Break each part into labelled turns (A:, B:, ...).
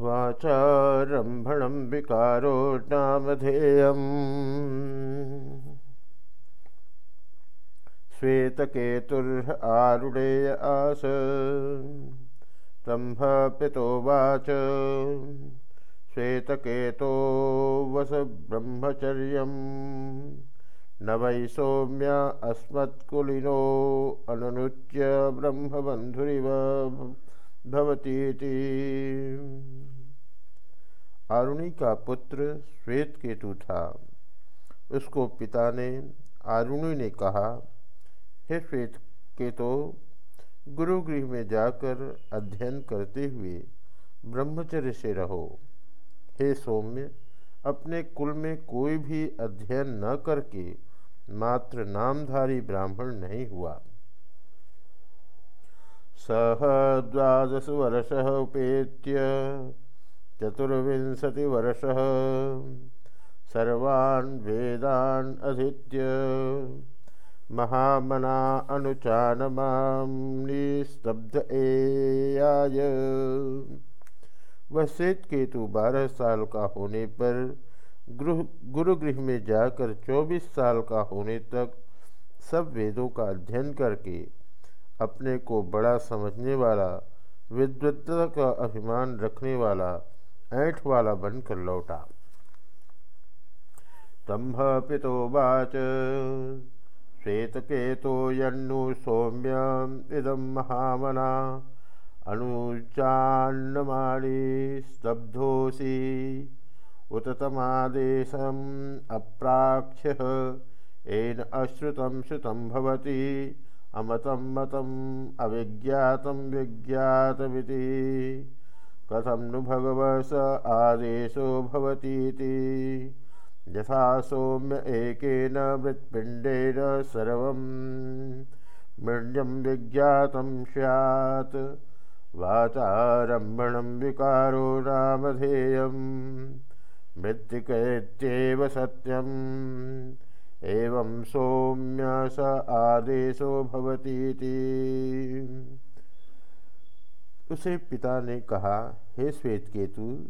A: वाचारम्भणं विकारो नामधेयम् श्वेतकेतुर्ह आरुणेय आस ब्रह्मपितोवाच श्वेतकेतो वस ब्रह्मचर्यम् न वै सौम्य अस्मत्कुलिनो अनुनुच्य ब्रह्मबन्धुरिव भवतीति आरुणि का पुत्र श्वेत केतु था। उसको पिता ने आरुणि ने कहा, हे श्वेत केतो गुरुगृह में जाकर अध्ययन करते हुए ब्रह्मचर्य से रहो। हे सौम्य, अपने कुल में कोई भी अध्ययन न करके मात्र नामधारी ब्राह्मण नहीं हुआ। सह द्वादश वर्ष उपेत्य। चतुर्विंशतिवर्ष। सर्वान् वेदान् अधीत्य। महामना अनुचानमां निस्तब्ध एयाय वह श्वेत केतु बारह साल का होने पर गृह, गुरुगृह में जाकर चौबीस साल का होने तक सब वेदों का अध्ययन करके अपने को बड़ा समझने वाला, विद्वत्ता का अभिमान रखने वाला ऐठ वाला बनकर लौटा। तंभ पितोवाच श्वेतकेतो यन्नु सौम्य इदम महामना। अनुचान्नमाणी स्तब्धोसी उत तमादेशम अप्राक्ष्य। एन अश्रुतं श्रुतं भवति। अमतं मतम् अविज्ञातं विज्ञातमिति कथं नु भगवस आदेशो भवतीति। यथा सौम्य एकेन मृत्पिण्डेन सर्वं मृण्यं विज्ञातं स्यात्। वाचारम्भणं विकारो नामधेयं मृत्तिकैत्येव सत्यम्। एवं सौम्य स आदेशो भवती उसे पिता ने कहा हे श्वेत केतु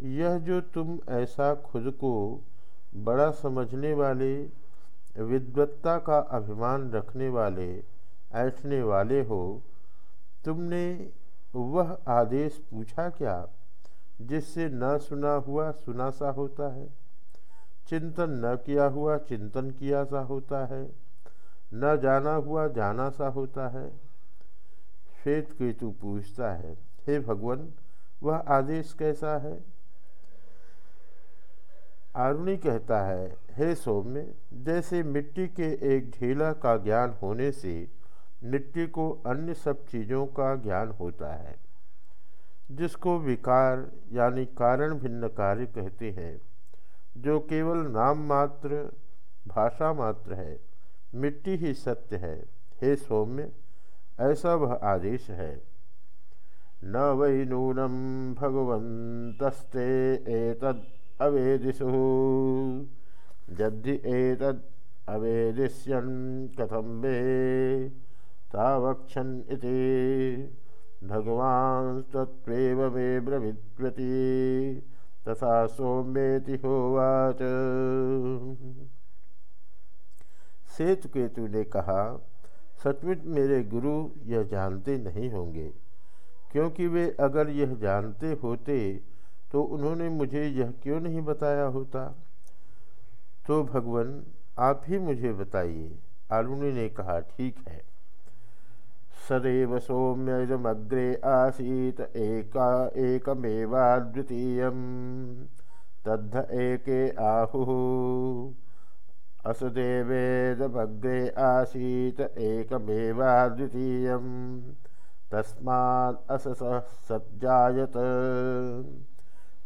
A: यह जो तुम ऐसा खुद को बड़ा समझने वाले, विद्वत्ता का अभिमान रखने वाले, ऐठने वाले हो, तुमने वह आदेश पूछा क्या, जिससे न सुना हुआ सुना सा होता है? चिंतन न किया हुआ चिंतन किया सा होता है? न जाना हुआ जाना सा होता है? श्वेत केतु पूछता है, हे भगवान वह आदेश कैसा है? आरुणि कहता है, हे सौम्य, जैसे मिट्टी के एक ढीला का ज्ञान होने से मिट्टी को अन्य सब चीज़ों का ज्ञान होता है, जिसको विकार यानी कारण भिन्न कार्य कहते हैं, जो केवल नाम मात्र, भाषा मात्र है, मिट्टी ही सत्य है। हे सौम्य, ऐसा वह आदेश है। न वै नूनम भगवंतस्ते एतद अवेदिषु। यदि एतद अवेदिष्यन कथम वे तावक्षन इति। भगवान तत्व मे ब्रविद्वती, तथा सौम्येति होवाच। सेतु केतु ने कहा सचमुच मेरे गुरु यह जानते नहीं होंगे। क्योंकि वे अगर यह जानते होते तो उन्होंने मुझे यह क्यों नहीं बताया होता? तो भगवान, आप ही मुझे बताइए। आरुणि ने कहा, ठीक है। सदैव सौम्यमग्रे आसीत, एका एकमेवाद्वितीयं तद्ध एके आहुः। असदेवेदमग्रे आसीत एकमेवाद्वितीयं तस्मात् सज्जात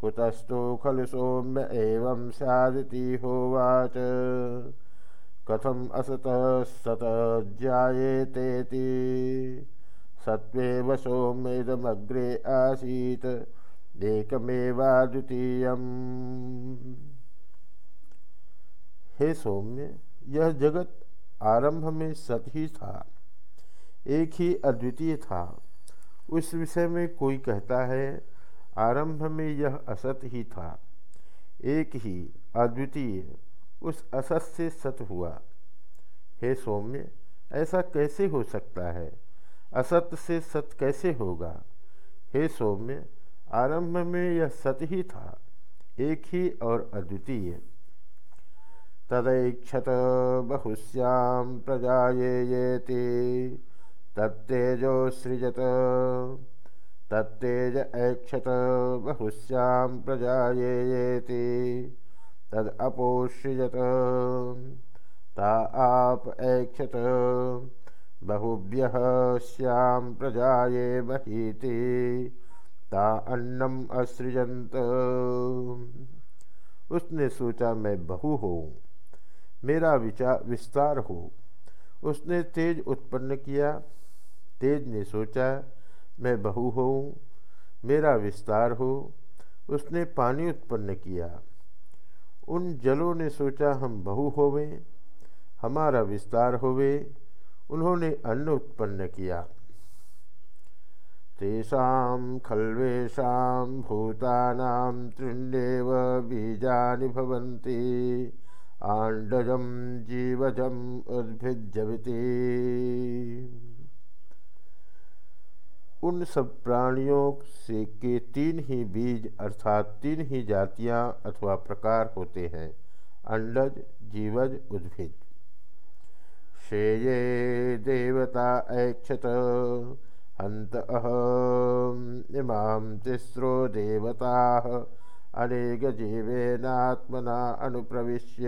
A: कुतस्तु खलु सौम्य एवं स्यादिति होवाच। कथम असत सत जायेतेति सत्वेव सोमेदमग्रे आसीत। एकमेवाद्वितीय हे सौम्य, यह जगत आरंभ में सत ही था। एक ही अद्वितीय था। उस विषय में कोई कहता है, आरंभ में यह असत ही था। एक ही अद्वितीय, उस असत से सत हुआ। हे सौम्य, ऐसा कैसे हो सकता है? असत से सत कैसे होगा? हे सौम्य, आरंभ में यह सत ही था, एक ही और अद्वितीय। तदैक्षत बहुश्याम प्रजाएति तत्तेजोसृजत तत्तेज ऐक्षत बहुश्याम प्रजाएति तद अपोसृजत ता आप ऐक्षत, बहुभ्य श्याम प्रजाए महीति। ता अन्नम असृजंत उसने सोचा, मैं बहु हूँ, मेरा विचार विस्तार हो। उसने तेज उत्पन्न किया तेज ने सोचा, मैं बहु हूँ मेरा विस्तार हो। उसने पानी उत्पन्न किया। उन जलों ने सोचा, हम बहु होवे, हमारा विस्तार होवे। उन्होंने अन्न उत्पन्न किया। तेषा खल्वेशा भूतानां तृण्येव बीजानि भवन्ति आंडजम जीवजम उद्भिजविति उन सब प्राणियों से के तीन ही बीज अर्थात तीन ही जातियाँ अथवा प्रकार होते हैं, अंडज, जीवज, उद्भिज। शेये देवता ऐक्षत हंत इमां तिस्रो देवता, अनेक जीवेनात्मना अनुप्रविश्य,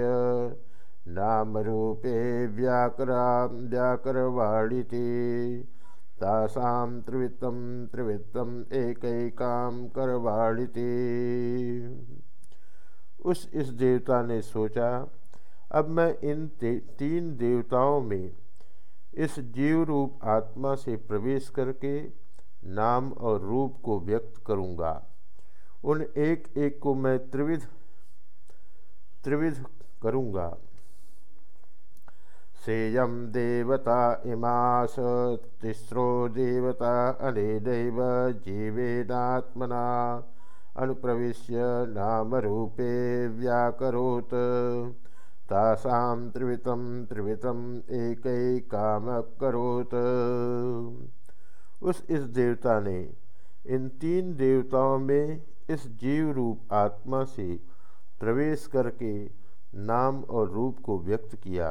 A: नामरूपे व्याकरा व्याकरवाणिति। तासां त्रिवृत्तं त्रिवृत्तम् एकैकां करवाणिति उस इस देवता ने सोचा, अब मैं इन तीन देवताओं में इस जीव रूप आत्मा से प्रवेश करके नाम और रूप को व्यक्त करूँगा। उन एक एक को मैं त्रिविध त्रिविध करूँगा। सेयम देवता इमास तिस्रो देवता अनेनैव जीवेनात्मना। अनुप्रविश्य नाम रूपे व्याकरोत। तासां त्रिवितं त्रिवितम एक काम करोत उस इस देवता ने इन तीन देवताओं में इस जीव रूप आत्मा से प्रवेश करके नाम और रूप को व्यक्त किया।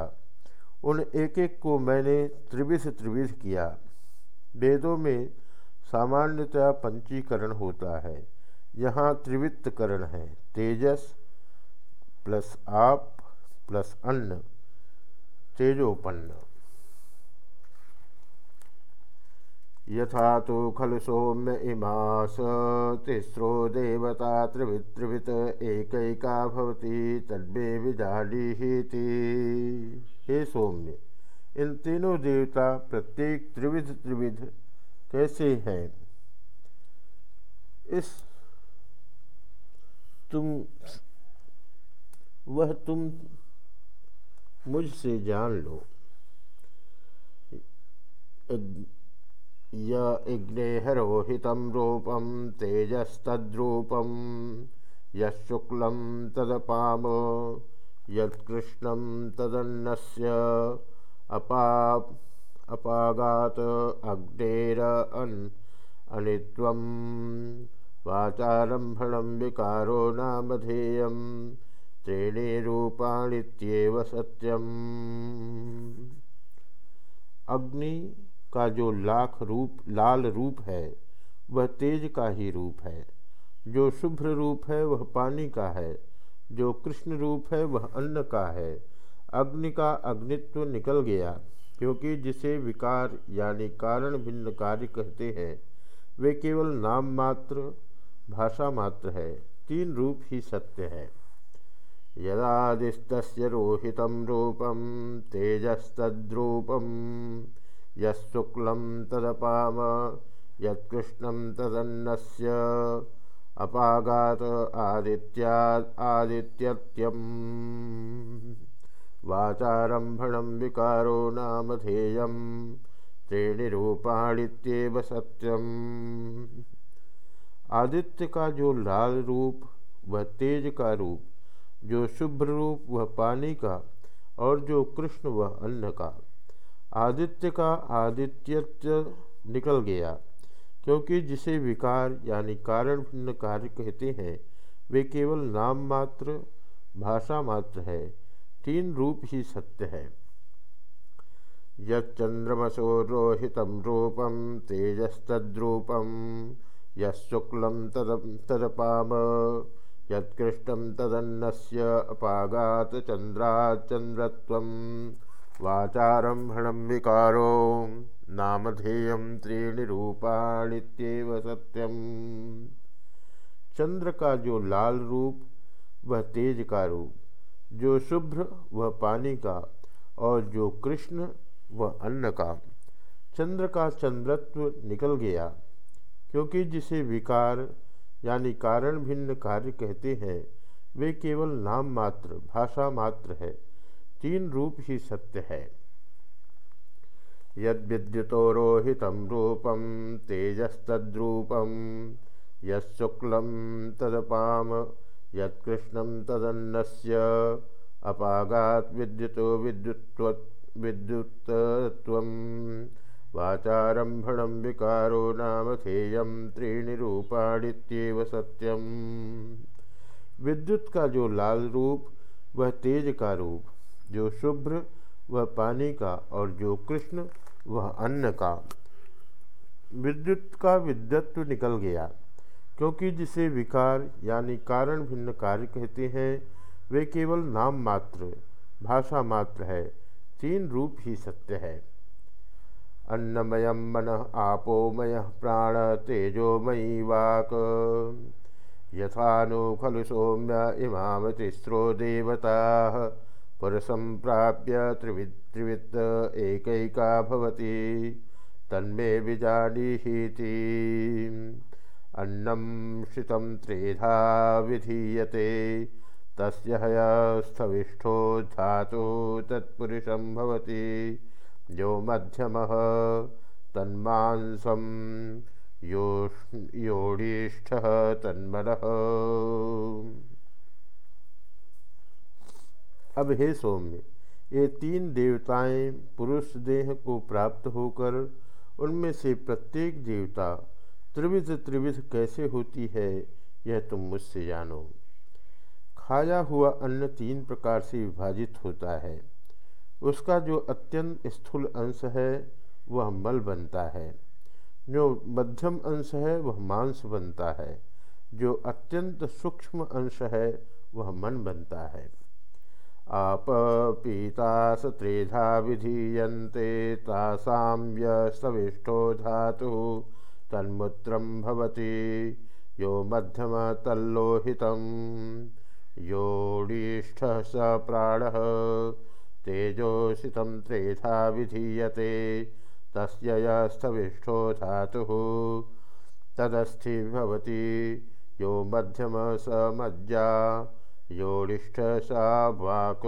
A: उन एक एक को मैंने त्रिविध त्रिविध किया। वेदों में सामान्यतया पंचीकरण होता है। यहाँ त्रिवित्तकरण है। तेजस प्लस आप प्लस अन्न, तेजोपन्न। यथा तो खलु सौम्य इमास, तिस्रो देवता त्रिवित्रिवित एकैका भवती तद्मे विजालीहीति हे सौम्य, इन तीनों देवता प्रत्येक त्रिविध त्रिविध कैसे हैं? इस तुम, वह तुम मुझसे जान लो। यज्ञेहरोहित रूपम तेजस्तद्रूपम युक्ल तदपाम यत्कृष्ण तदन्नस्य अपा अपागात अग्नेर अन विकारो नामधेयम् त्रीणी रूपाणित्येव सत्यम। अग्नि का जो लाख रूप, लाल रूप है, वह तेज का ही रूप है। जो शुभ्र रूप है, वह पानी का है। जो कृष्ण रूप है, वह अन्न का है। अग्नि का अग्नित्व निकल गया, क्योंकि जिसे विकार यानी कारण भिन्न कार्य कहते हैं, वे केवल नाम मात्र, भाषा मात्र है, तीन रूप ही सत्य है। यदादिस्तस्य रोहित रूपम तेजस्तद्रूपं यशुक्लं तदपाम यत्कृष्णं तदन्नस्य। अपागात आदित्याद् आदित्यत्यं वाचारम्भणं विकारो नाम नामधेयं त्रीणि रूपाणित्येव सत्यम्। आदित्य का जो लाल रूप, वह तेज का रूप, जो शुभ्र रूप, वह पानी का, और जो कृष्ण, वह अन्न का। आदित्य का आदित्यत्व निकल गया। क्योंकि जिसे विकार यानी कारण भिन्न कार्य कहते हैं, वे केवल नाम मात्र, भाषा मात्र है, तीन रूप ही सत्य है। यंद्रमसो रोहित रूपम, तेजस्तद्रूपम युक्ल तद तदपाम यत्कृष्टम तदन्नस्य अपागात चंद्राचंद्रत्वम वाचारंभण विकारो। नामधेय त्रीणि रूपाणित्येव सत्यम। चंद्र का जो लाल रूप, वह तेज का रूप, जो शुभ्र, वह पानी का, और जो कृष्ण, वह अन्न का। चंद्र का चंद्रत्व निकल गया, क्योंकि जिसे विकार यानी कारण भिन्न कार्य कहते हैं, वे केवल नाम मात्र, भाषा मात्र है, तीन रूप ही सत्य है। यद्युतो रोहित रूपम तेजस्तूपम युक्ल तदपाम, यत्कृष्णं तदन्नस्य, अपागात् विद्युतो विद्युत्व विद्युत्तत्वं वाचारम्भणं विकारो नामधेयं त्रीणि रूपाणित्येव सत्यम। विद्युत का जो लाल रूप, वह तेज का रूप, जो शुभ्र, वह पानी का और जो कृष्ण वह अन्न का विद्युत का विद्यत्व निकल गया, क्योंकि जिसे विकार यानी कारण भिन्न कार्य कहते हैं, वे केवल नाम मात्र, भाषा मात्र है, तीन रूप ही सत्य है। अन्नमय मन आपोमय प्राण तेजोमयी वाक। यथानु खलु सौम्य इमाम तिस्रो देवता। पुरुषं प्राप्य त्रिवि त्रिवित्त एकैका भवति। तन्मे विजानीहीति अन्नम शितं त्रेधा विधीयते। तस्य हयस्थविष्ठो धातुः तत्पुरुषं भवति। यो मध्यमः तन्मांसं यो योडीष्ठः तन्मनः अब हे सौम्य, ये तीन देवताएँ पुरुष देह को प्राप्त होकर उनमें से प्रत्येक देवता त्रिविध त्रिविध कैसे होती है, यह तुम मुझसे जानो। खाया हुआ अन्न तीन प्रकार से विभाजित होता है। उसका जो अत्यंत स्थूल अंश है, वह मल बनता है। जो मध्यम अंश है, वह मांस बनता है। जो अत्यंत सूक्ष्म अंश है, वह मन बनता है। आप पीता त्रेधा विधीयते तासाम यविष्ठो धातु तन्मूत्रं भवति यो मध्यम तल्लोहितं योडीष्ठः स प्राणः तेजोषितं त्रेधा विधीयते तस्य यस्थविष्ठो धातुः तदस्थि भवति यो मध्यम स मज्जा योडिष्ठ सा वाक।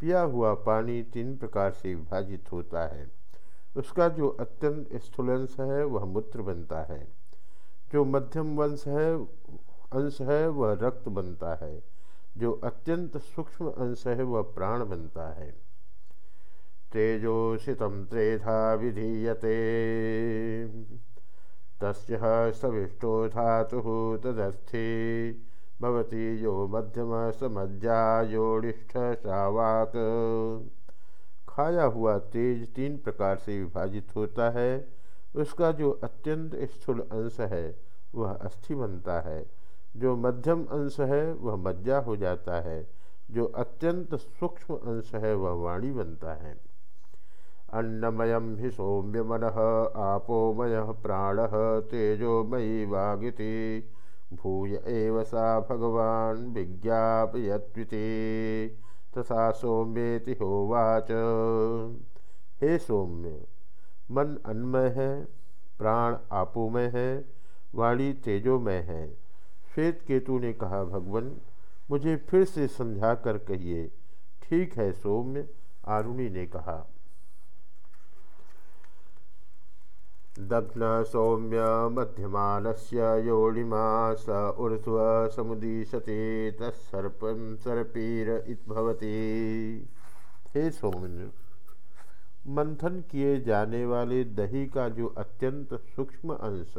A: पिया हुआ पानी तीन प्रकार से विभाजित होता है। उसका जो अत्यंत स्थूलंश है, वह मूत्र बनता है। जो मध्यम वंश है, अंश है, वह रक्त बनता है। जो अत्यंत सूक्ष्म अंश है, वह प्राण बनता है। तेजोषितम त्रेधा विधीयते। तस्य सविष्टो धातु तदस्थि भवति यो मध्यम समज्जा शावाक खाया हुआ तेज तीन प्रकार से विभाजित होता है। उसका जो अत्यंत स्थूल अंश है, वह अस्थि बनता है। जो मध्यम अंश है, वह मज्जा हो जाता है। जो अत्यंत सूक्ष्म अंश है, वह वाणी बनता है। अन्नमयम ही सौम्य मन आपोमय प्राण, तेजोमयी वागिति। भूय एव सा भगवान विज्ञापयत्विति तथा सौम्येति होवाच। हे सौम्य, मन अन्मय है, प्राण आपोमय है, वाणी तेजोमय है। श्वेत केतु ने कहा, भगवान, मुझे फिर से समझा कर कहिए, ठीक है सौम्य, आरुणि ने कहा। दग्न सौम्य मध्यमानस्य योनिमा स ऊर्ध्व समुदीशते तत्सर्पं सर्पीर भवति हे सौम्य मंथन किए जाने वाले दही का जो अत्यंत सूक्ष्म अंश,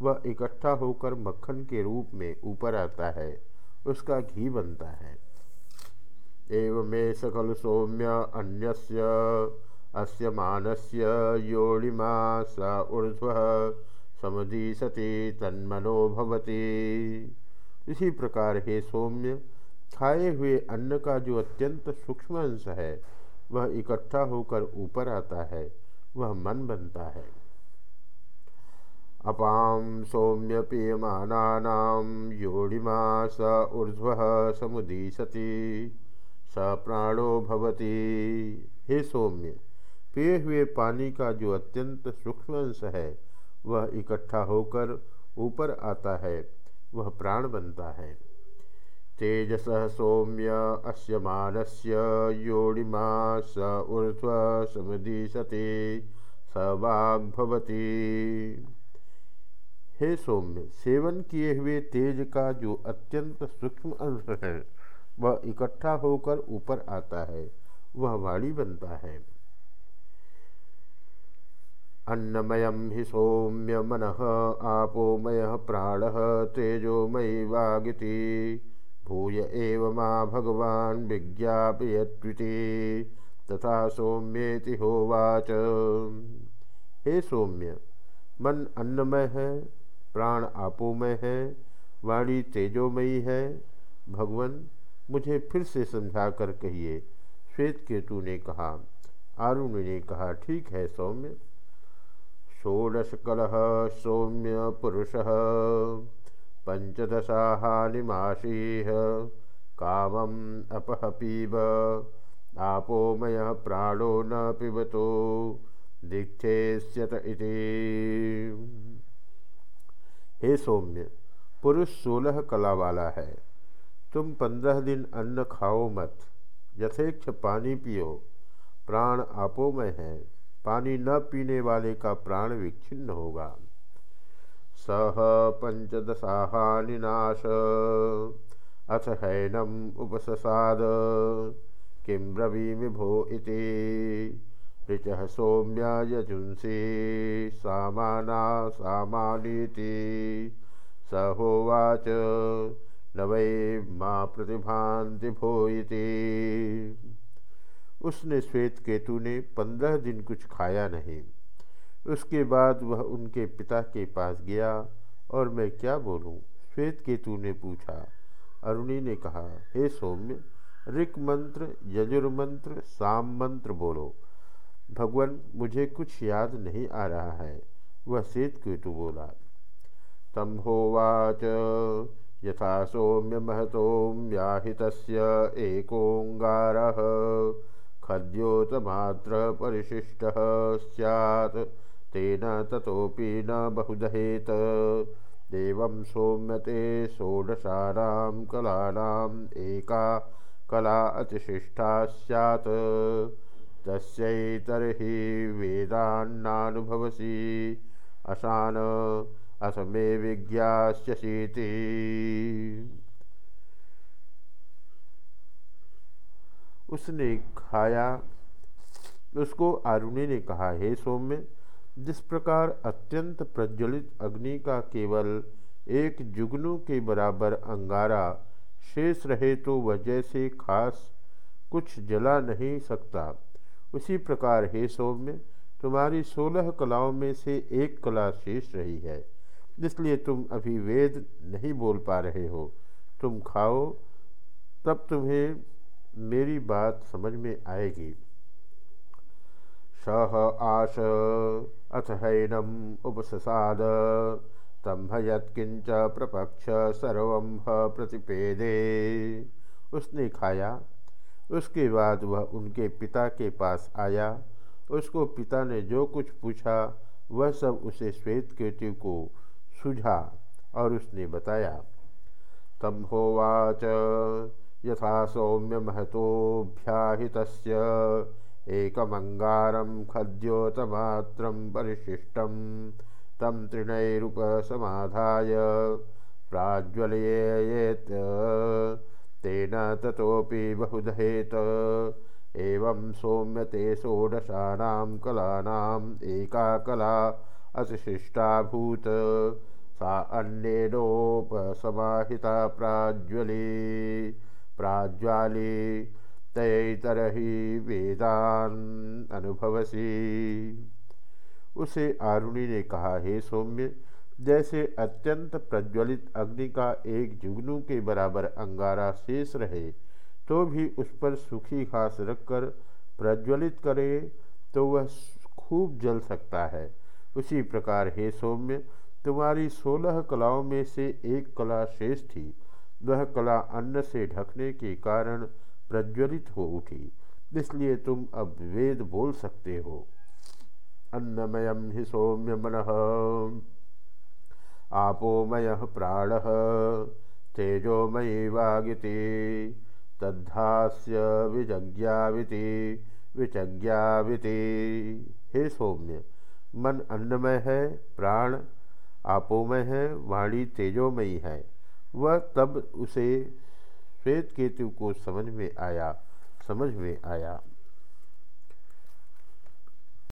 A: वह इकट्ठा होकर मक्खन के रूप में ऊपर आता है, उसका घी बनता है। एवं सकल सौम्य अन्यस्य अस्य मानस्य योनिमा स ऊर्ध्व समुदीसति तन्मनो भवति। इसी प्रकार हे सौम्य, खाए हुए अन्न का जो अत्यंत सूक्ष्म अंश है, वह इकट्ठा होकर ऊपर आता है, वह मन बनता है। अपाम सौम्य पीयमानानाम योनिमा स ऊर्ध्व समुदीशति स प्राणो भवति। हे सौम्य पिए हुए पानी का जो अत्यंत सूक्ष्म अंश है, वह इकट्ठा होकर ऊपर आता है, वह प्राण बनता है। तेजस सौम्य अस्य मानस्य योनिमा स ऊर्ध्व समुदीशते स वाग्भवती हे सौम्य, सेवन किए हुए तेज का जो अत्यंत सूक्ष्म अंश है, वह इकट्ठा होकर ऊपर आता है, वह वाणी बनता है। अन्नमयम हि सौम्य मन आपोमय प्राण तेजोमयी वागिति भूय एव माँ भगवान तथा सौम्येति होवाच। हे सौम्य, मन अन्नमय है, प्राण आपोमय है, वाणी तेजोमयी है, भगवान मुझे फिर से समझा कर कहिए, श्वेत केतु ने कहा, आरुण ने कहा, ठीक है सौम्य। षोडश कलह सौम्य पुरुष। पंचदशाहानिमाशीह कामम अपह पीब आपोमय प्राणो न पिबतो। दीक्षेष्यत इति। हे सौम्य, पुरुष सोलह कला वाला है। तुम पंद्रह दिन अन्न खाओ मत। यथेक्ष पानी पियो। प्राण आपोमय है। पानी न पीने वाले का प्राण विच्छिन्न होगा। सह पंचदशाहानिनाश अथ हैनम उपससाद। किं ब्रवीमि भो इति। ऋचः सौम्या यजुंसि। सामाना सामानीति। स होवाच। न वै मा प्रतिभान्ति भो इति। उसने श्वेत केतु ने पंद्रह दिन कुछ खाया नहीं। उसके बाद वह उनके पिता के पास गया और मैं क्या बोलूँ? श्वेत केतु ने पूछा। अरुणी ने कहा, हे सौम्य, ऋक मंत्र यजुर्मंत्र साम मंत्र बोलो। भगवान, मुझे कुछ याद नहीं आ रहा है। वह श्वेत केतु बोला, तम होवाच यथा सौम्य महतोम व्याहित एकोंगार खद्योतमात्र परिशिष्ट सैत् तेन ततोपि न बहुदहेत देवं सौम्यते षोडशानां कलानाम् एका कला अतिशिष्टा स्यात्। तस्यैतर्हि वेदान्नानुभवसि। अशान अथ मे विज्ञास्यसीति उसने खाया। उसको आरुणि ने कहा, हे सौम्य, जिस प्रकार अत्यंत प्रज्वलित अग्नि का केवल एक जुगनू के बराबर अंगारा शेष रहे तो वह जैसे खास कुछ जला नहीं सकता। उसी प्रकार, हे सौम्य, तुम्हारी सोलह कलाओं में से एक कला शेष रही है, इसलिए तुम अभी वेद नहीं बोल पा रहे हो। तुम खाओ, तब तुम्हें मेरी बात समझ में आएगी। सह आश अथ हैनम उपससाद तंभ यत्किंच प्रपक्ष सर्व प्रतिपेदे। उसने खाया। उसके बाद वह उनके पिता के पास आया। उसको पिता ने जो कुछ पूछा, वह सब उसे श्वेत केतु को सुझा और उसने बताया, तम होवाच यथा सौम्य महतोभ्याहित एकमंगारम खद्योतमात्रम परिशिष्टम तम तृणैरुपसमाधाय। प्राज्वलयेत, तेन ततोपि बहुधेत। एवं सौम्य ते षोडशानां कलानाम् एका कला सा अन्येनोपसमाहिता प्राज्वली। प्राज्वाली, तयतरही वेदान अनुभवसी। उसे आरुणि ने कहा, हे सौम्य, जैसे अत्यंत प्रज्वलित अग्नि का एक जुगनू के बराबर अंगारा शेष रहे तो भी उस पर सूखी घास रखकर प्रज्वलित करे तो वह खूब जल सकता है। उसी प्रकार, हे सौम्य, तुम्हारी सोलह कलाओं में से एक कला शेष थी। वह कला अन्न से ढकने के कारण प्रज्वलित हो उठी। इसलिए तुम अब वेद बोल सकते हो। अन्नमयम हि सौम्य मन, आपोमय प्राण तेजोमयी वागिति तद्धास्य विजज्ञाविति, विचज्ञाविति। हे सौम्य, मन अन्नमय है, प्राण आपोमय है, वाणी तेजोमयी है। वह तब उसे श्वेत केतु को समझ में आया समझ में आया।